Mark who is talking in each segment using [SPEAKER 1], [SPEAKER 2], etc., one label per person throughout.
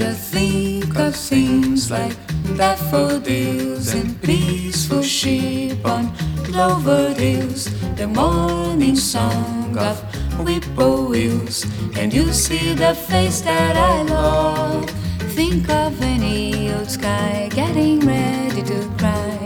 [SPEAKER 1] of things like daffodils and peaceful sheep on clover hills, the morning song of whippoorwills, and you see the face that I love. Think of any old sky getting ready to cry.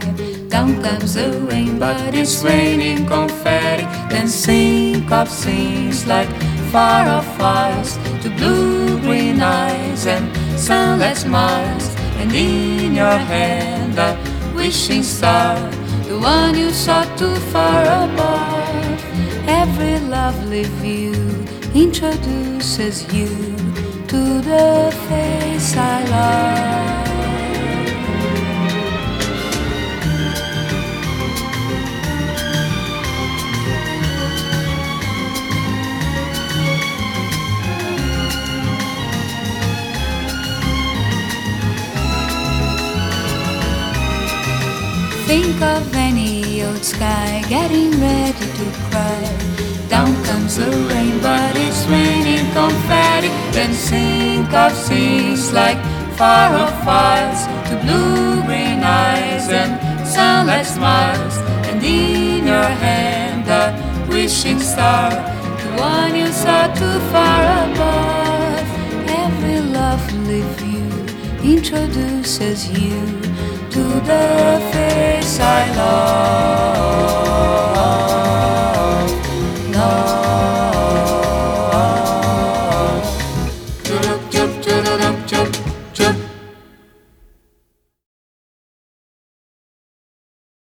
[SPEAKER 1] Down comes the rain, but it's raining confetti. Then think of things like far off fires to blue green eyes and sunlit smiles. And in your hand, a wishing star, the one you saw too far above. Every lovely view introduces you to the face I love. Think of any old sky getting ready to cry. Down comes the rain, but it's raining confetti. Then think of things like far off fires to blue green eyes and sunlight smiles. And in your hand, a wishing star, the one you saw too far above. Every lovely view introduces you to the face I love. love.